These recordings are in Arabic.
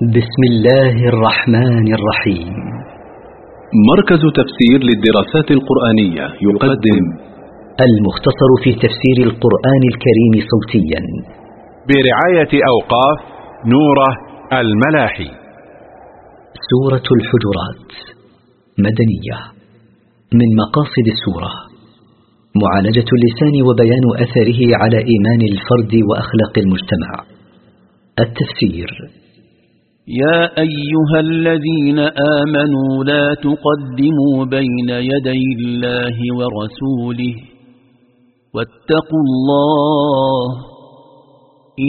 بسم الله الرحمن الرحيم. مركز تفسير للدراسات القرآنية يقدم المختصر في تفسير القرآن الكريم صوتيا. برعاية أوقاف نورة الملاحي. سورة الحجرات. مدنية. من مقاصد السورة. معالجة اللسان وبيان أثره على إيمان الفرد وأخلاق المجتمع. التفسير. يا أيها الذين آمنوا لا تقدموا بين يدي الله ورسوله واتقوا الله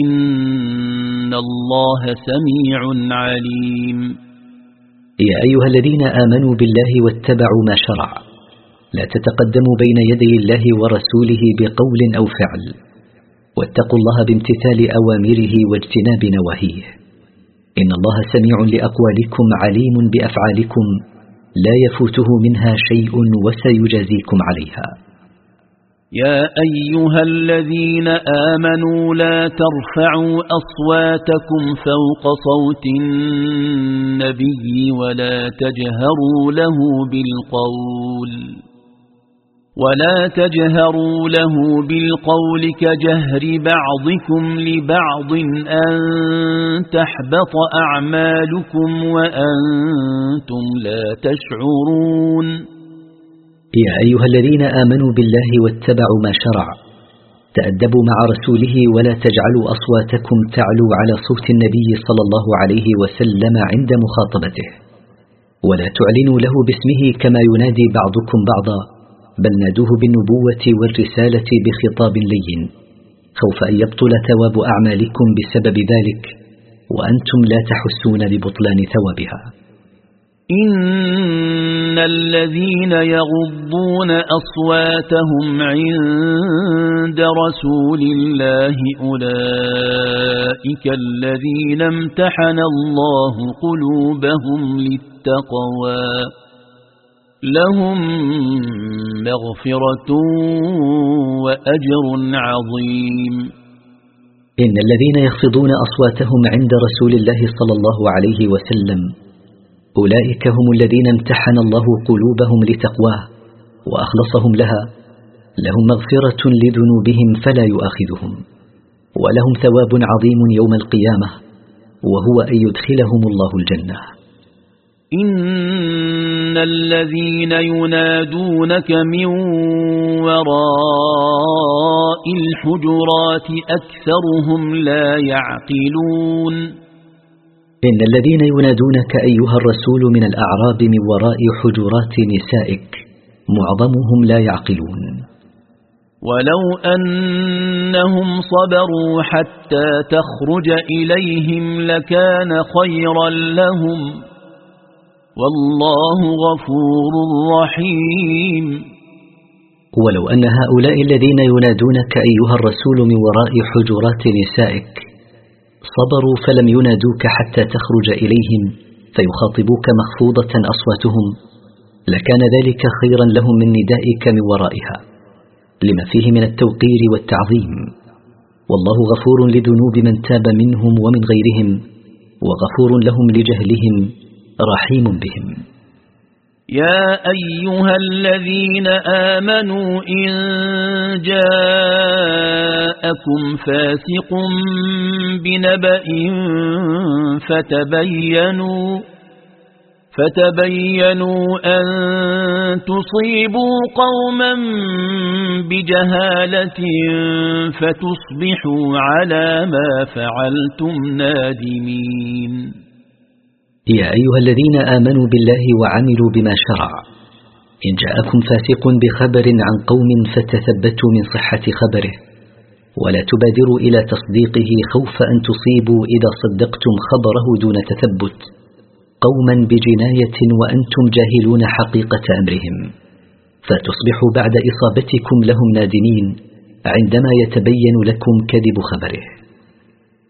إن الله سميع عليم. يا أيها الذين آمنوا بالله واتبعوا ما شرع. لا تتقدموا بين يدي الله ورسوله بقول أو فعل. واتقوا الله بامتثال أوامره واجتناب نواهيه. إن الله سميع لأقوالكم عليم بأفعالكم لا يفوته منها شيء وسيجازيكم عليها. يا أيها الذين آمنوا لا ترفعوا أصواتكم فوق صوت النبي ولا تجهروا له بالقول. ولا تجهروا له بالقول كجهر بعضكم لبعض أن تحبط أعمالكم وأنتم لا تشعرون. يا أيها الذين آمنوا بالله واتبعوا ما شرع. تأدبوا مع رسوله ولا تجعلوا أصواتكم تعلو على صوت النبي صلى الله عليه وسلم عند مخاطبته. ولا تعلنوا له باسمه كما ينادي بعضكم بعضا. بل نادوه بالنبوة والرسالة بخطاب لين. خوف أن يبطل ثواب أعمالكم بسبب ذلك وأنتم لا تحسون ببطلان ثوابها. إن الذين يغضون أصواتهم عند رسول الله أولئك الذين امتحن الله قلوبهم للتقوى. لهم مغفرة وأجر عظيم. إن الذين يخفضون أصواتهم عند رسول الله صلى الله عليه وسلم أولئك هم الذين امتحن الله قلوبهم لتقواه وأخلصهم لها. لهم مغفرة لذنوبهم فلا يؤاخذهم ولهم ثواب عظيم يوم القيامة وهو أن يدخلهم الله الجنة. إن الذين ينادونك من وراء الحجرات أكثرهم لا يعقلون إن الذين ينادونك أيها الرسول من الأعراب من وراء حجرات نسائك معظمهم لا يعقلون ولو أنهم صبروا حتى تخرج إليهم لكان خيرا لهم والله غفور رحيم. ولو أن هؤلاء الذين ينادونك أيها الرسول من وراء حجرات نسائك صبروا فلم ينادوك حتى تخرج إليهم فيخاطبوك مخفوضة أصواتهم. لكان ذلك خيرا لهم من ندائك من ورائها. لما فيه من التوقير والتعظيم. والله غفور لذنوب من تاب منهم ومن غيرهم وغفور لهم لجهلهم. رحيم بهم. يا أيها الذين آمنوا إن جاءكم فاسق بنبأ فتبينوا فتبينوا أن تصيبوا قوما بجهالة فتصبحوا على ما فعلتم نادمين. يا أيها الذين آمنوا بالله وعملوا بما شرع. إن جاءكم فاسق بخبر عن قوم فتثبتوا من صحة خبره. ولا تبادروا إلى تصديقه خوف أن تصيبوا إذا صدقتم خبره دون تثبت. قوما بجناية وأنتم جاهلون حقيقة أمرهم. فتصبحوا بعد إصابتكم لهم نادمين عندما يتبين لكم كذب خبره.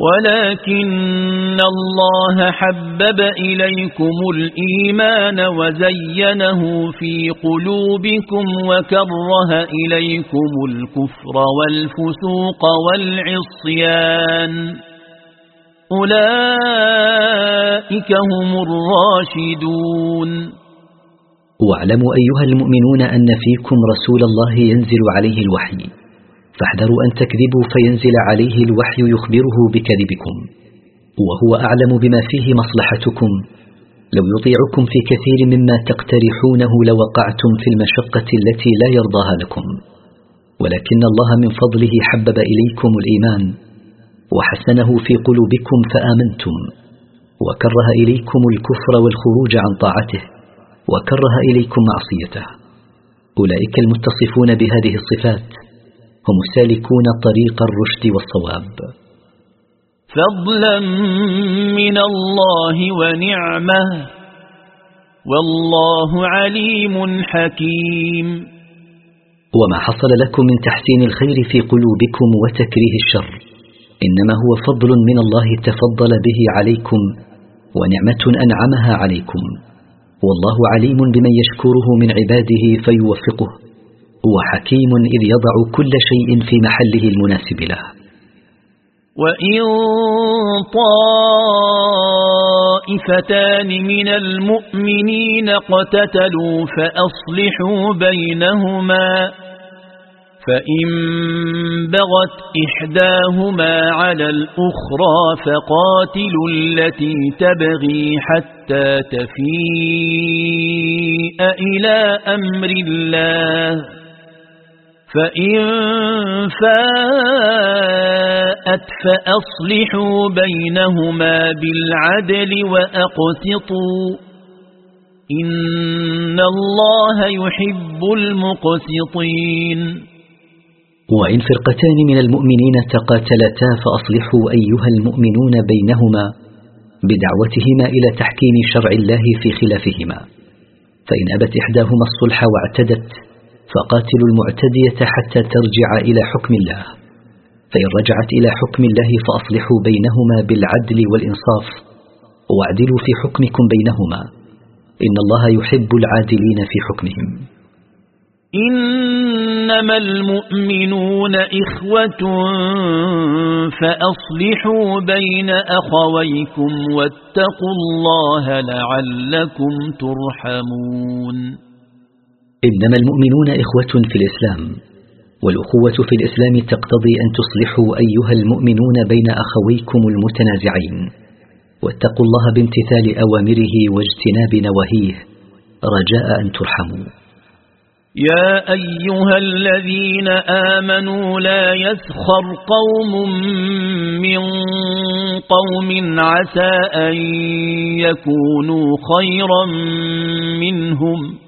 ولكن الله حبب إليكم الإيمان وزينه في قلوبكم وكره إليكم الكفر والفسوق والعصيان أولئك هم الراشدون واعلموا أيها المؤمنون أن فيكم رسول الله ينزل عليه الوحي. فاحذروا أن تكذبوا فينزل عليه الوحي يخبره بكذبكم. وهو أعلم بما فيه مصلحتكم. لو يطيعكم في كثير مما تقترحونه لوقعتم في المشقة التي لا يرضاها لكم. ولكن الله من فضله حبب إليكم الإيمان وحسنه في قلوبكم فآمنتم. وكره إليكم الكفر والخروج عن طاعته وكره إليكم معصيته. أولئك المتصفون بهذه الصفات. هم سالكون طريق الرشد والصواب. فضلا من الله ونعمة والله عليم حكيم. وما حصل لكم من تحسين الخير في قلوبكم وتكريه الشر إنما هو فضل من الله تفضل به عليكم ونعمة أنعمها عليكم. والله عليم بمن يشكره من عباده فيوفقه. هو حكيم إذ يضع كل شيء في محله المناسب له. وإن طائفتان من المؤمنين قتتلوا فأصلحوا بينهما فإن بغت إحداهما على الأخرى فقاتلوا التي تبغي حتى تفيء إلى أمر الله. فإن فاءت فأصلحوا بينهما بالعدل وأقسطوا إن الله يحب المقسطين وإن فرقتان من المؤمنين تقاتلتا فأصلحوا أيها المؤمنون بينهما بدعوتهما إلى تحكيم شرع الله في خلافهما فإن أبت إحداهما الصلح واعتدت فقاتلوا المعتدية حتى ترجع إلى حكم الله. فإن رجعت إلى حكم الله فأصلحوا بينهما بالعدل والإنصاف واعدلوا في حكمكم بينهما. إن الله يحب العادلين في حكمهم. إنما المؤمنون إخوة فأصلحوا بين أخويكم واتقوا الله لعلكم ترحمون. إنما المؤمنون إخوة في الإسلام والأخوة في الإسلام تقتضي أن تصلحوا أيها المؤمنون بين أخويكم المتنازعين واتقوا الله بامتثال أوامره واجتناب نواهيه. رجاء أن ترحموا. يا أيها الذين آمنوا لا يسخر قوم من قوم عسى أن يكونوا خيرا منهم.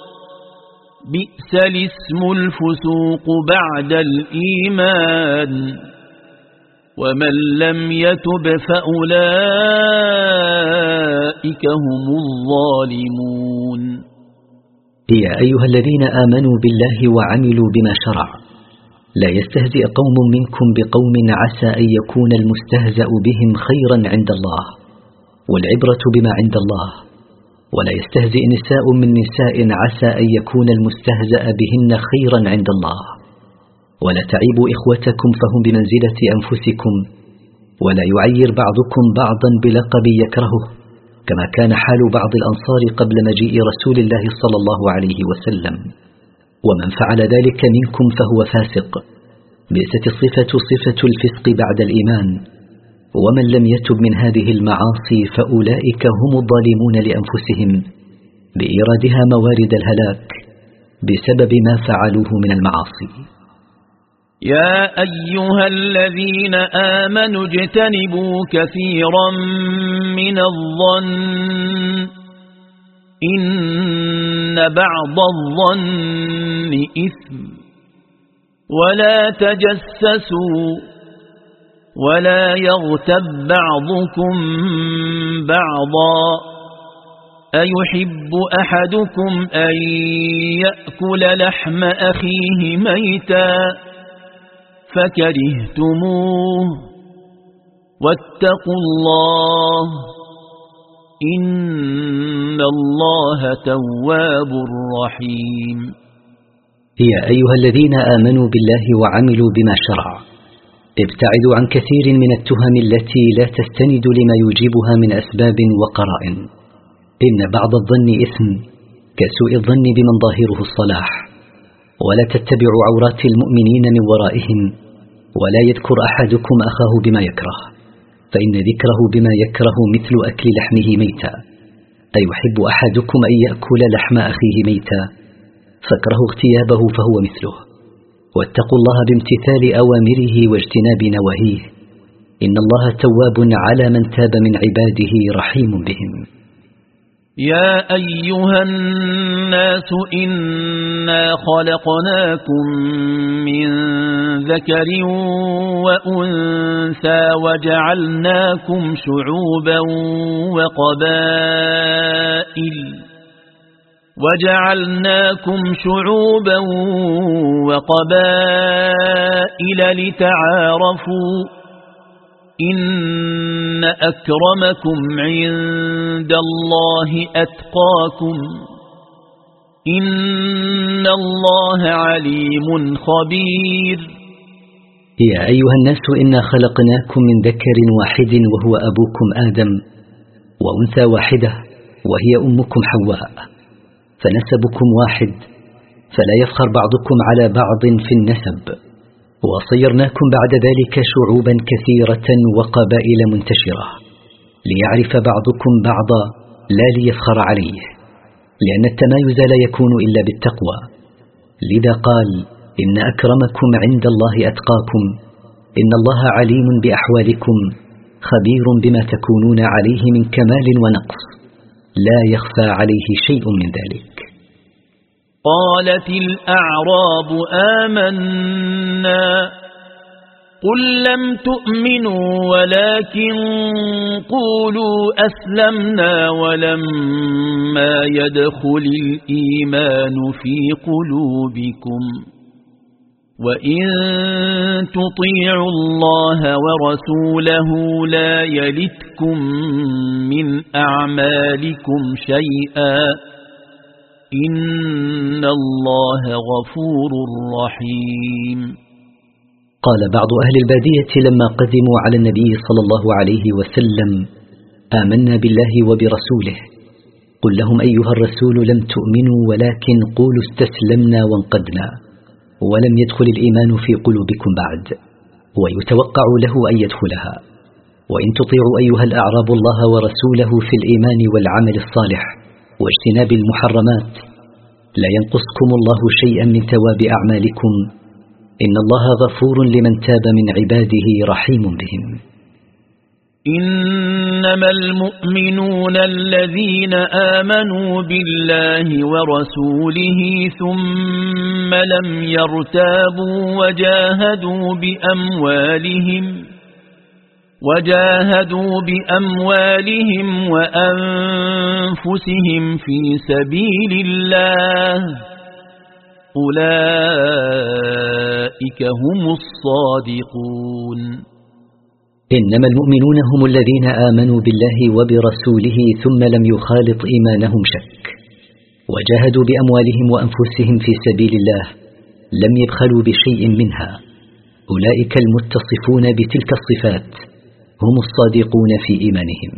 بئس الاسم الفسوق بعد الإيمان ومن لم يتب فأولئك هم الظالمون. يا أيها الذين آمنوا بالله وعملوا بما شرع. لا يستهزئ قوم منكم بقوم عسى أن يكون المستهزأ بهم خيرا عند الله والعبرة بما عند الله. ولا يستهزئ نساء من نساء عسى أن يكون المستهزأ بهن خيرا عند الله. ولا تعيبوا إخوتكم فهم بمنزلة أنفسكم. ولا يعير بعضكم بعضا بلقب يكرهه كما كان حال بعض الأنصار قبل مجيء رسول الله صلى الله عليه وسلم. ومن فعل ذلك منكم فهو فاسق. بئست الصفة صفة الفسق بعد الإيمان. ومن لم يتب من هذه المعاصي فأولئك هم الظالمون لأنفسهم بإيرادها موارد الهلاك بسبب ما فعلوه من المعاصي. يا أيها الذين آمنوا اجتنبوا كثيرا من الظن. إن بعض الظن إثم. ولا تجسسوا ولا يغتب بعضكم بعضا أيحب أحدكم أن يأكل لحم أخيه ميتاً فكرهتموه واتقوا الله إن الله تواب رحيم. يا أيها الذين آمنوا بالله وعملوا بما شرع. ابتعدوا عن كثير من التهم التي لا تستند لما يجيبها من أسباب وقرائن إن بعض الظن إثم كسوء الظن بمن ظاهره الصلاح. ولا تتبعوا عورات المؤمنين من ورائهم ولا يذكر أحدكم أخاه بما يكره. فإن ذكره بما يكره مثل أكل لحمه ميتا. أيحب أحدكم أن يأكل لحم أخيه ميتا؟ فاكره اغتيابه فهو مثله. واتقوا الله بامتثال أوامره واجتناب نواهيه. إن الله تواب على من تاب من عباده رحيم بهم. يا أيها الناس إنا خلقناكم من ذكر وأنثى وجعلناكم شعوبا وقبائل وجعلناكم شعوبا وقبائل لتعارفوا إن أكرمكم عند الله أتقاكم إن الله عليم خبير يا أيها الناس إنا خلقناكم من ذكر واحد وهو أبوكم آدم وأنثى واحدة وهي أمكم حواء. فنسبكم واحد فلا يفخر بعضكم على بعض في النسب. وصيرناكم بعد ذلك شعوبا كثيرة وقبائل منتشرة. ليعرف بعضكم بعضا لا ليفخر عليه. لأن التمايز لا يكون إلا بالتقوى. لذا قال إن أكرمكم عند الله أتقاكم. إن الله عليم بأحوالكم خبير بما تكونون عليه من كمال ونقص. لا يخفى عليه شيء من ذلك. قالت الأعراب آمنا قل لم تؤمنوا ولكن قولوا أسلمنا ولما يدخل الإيمان في قلوبكم وإن تطيعوا الله ورسوله لا يلتكم من أعمالكم شيئا إن الله غفور رحيم. قال بعض أهل البادية لما قدموا على النبي صلى الله عليه وسلم آمنا بالله وبرسوله. قل لهم أيها الرسول لم تؤمنوا ولكن قولوا استسلمنا وانقدنا. ولم يدخل الإيمان في قلوبكم بعد. ويتوقع له أن يدخلها. وإن تطيعوا أيها الأعراب الله ورسوله في الإيمان والعمل الصالح واجتناب المحرمات. لا ينقصكم الله شيئا من ثواب أعمالكم. إن الله غفور لمن تاب من عباده رحيم بهم. إنما المؤمنون الذين آمنوا بالله ورسوله ثم لم يرتابوا وجاهدوا بأموالهم وجاهدوا بأموالهم وأنفسهم في سبيل الله. أولئك هم الصادقون. إنما المؤمنون هم الذين آمنوا بالله وبرسوله ثم لم يخالط إيمانهم شك. وجاهدوا بأموالهم وأنفسهم في سبيل الله لم يبخلوا بشيء منها. أولئك المتصفون بتلك الصفات. هم الصادقون في إيمانهم.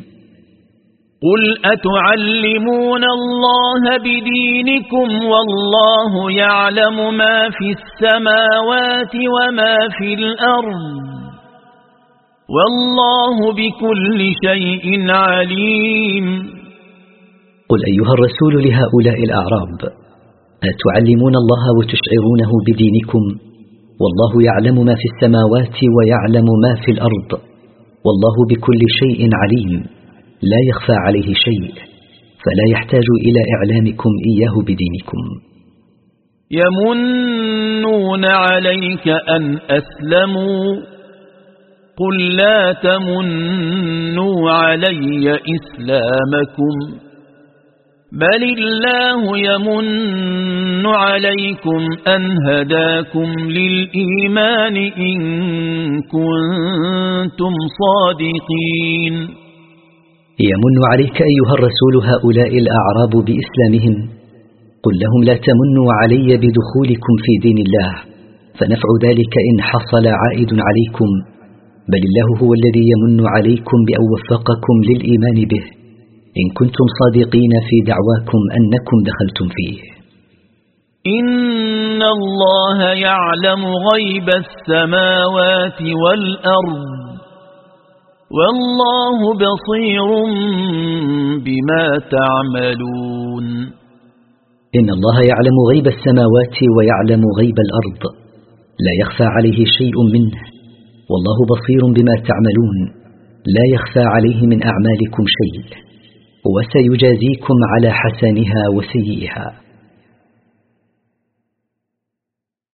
قل أتعلمون الله بدينكم والله يعلم ما في السماوات وما في الأرض. والله بكل شيء عليم. قل أيها الرسول لهؤلاء الأعراب أتعلمون الله وتشعرونه بدينكم؟ والله يعلم ما في السماوات ويعلم ما في الأرض. والله بكل شيء عليم. لا يخفى عليه شيء. فلا يحتاج إلى إعلامكم إياه بدينكم. يمنون عليك أن أسلموا. قل لا تمنوا علي إسلامكم. بل الله يمن عليكم أن هداكم للإيمان إن كنتم صادقين يمن عليك أيها الرسول هؤلاء الأعراب بإسلامهم قل لهم لا تمنوا علي بدخولكم في دين الله فنفع ذلك إن حصل عائد عليكم بل الله هو الذي يمن عليكم بأن وفقكم للإيمان به إن كنتم صادقين في دعواكم أنكم دخلتم فيه. إن الله يعلم غيب السماوات والأرض والله بصير بما تعملون. إن الله يعلم غيب السماوات ويعلم غيب الأرض. لا يخفى عليه شيء منه. والله بصير بما تعملون. لا يخفى عليه من أعمالكم شيء. وسيجازيكم على حسنها وسيئها.